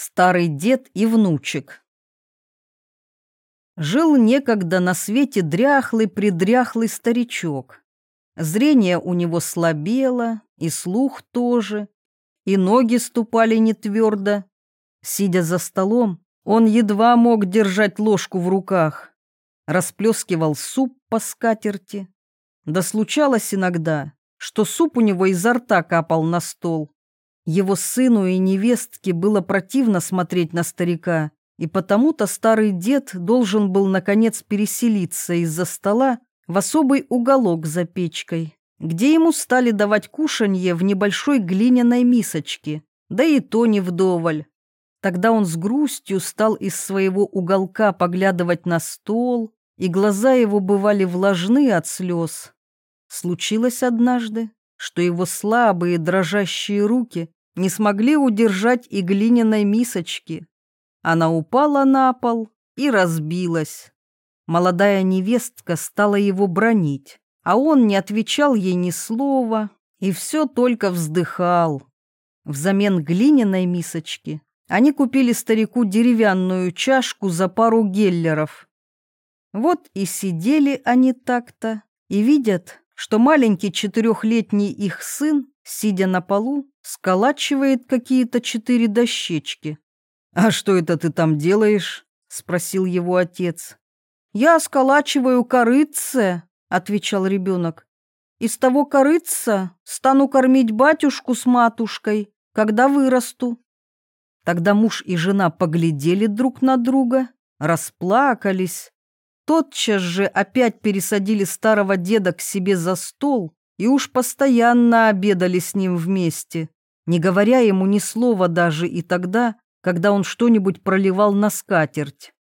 Старый дед и внучек. Жил некогда на свете дряхлый-предряхлый старичок. Зрение у него слабело, и слух тоже, и ноги ступали не твердо. Сидя за столом, он едва мог держать ложку в руках. Расплескивал суп по скатерти. Да случалось иногда, что суп у него изо рта капал на стол. Его сыну и невестке было противно смотреть на старика, и потому-то старый дед должен был, наконец, переселиться из-за стола в особый уголок за печкой, где ему стали давать кушанье в небольшой глиняной мисочке, да и то не вдоволь. Тогда он с грустью стал из своего уголка поглядывать на стол, и глаза его бывали влажны от слез. Случилось однажды, что его слабые дрожащие руки не смогли удержать и глиняной мисочки. Она упала на пол и разбилась. Молодая невестка стала его бронить, а он не отвечал ей ни слова и все только вздыхал. Взамен глиняной мисочки они купили старику деревянную чашку за пару геллеров. Вот и сидели они так-то и видят, что маленький четырехлетний их сын, сидя на полу, сколачивает какие-то четыре дощечки. «А что это ты там делаешь?» — спросил его отец. «Я сколачиваю корыце», — отвечал ребенок. «Из того корыца стану кормить батюшку с матушкой, когда вырасту». Тогда муж и жена поглядели друг на друга, расплакались. Тотчас же опять пересадили старого деда к себе за стол и уж постоянно обедали с ним вместе не говоря ему ни слова даже и тогда, когда он что-нибудь проливал на скатерть.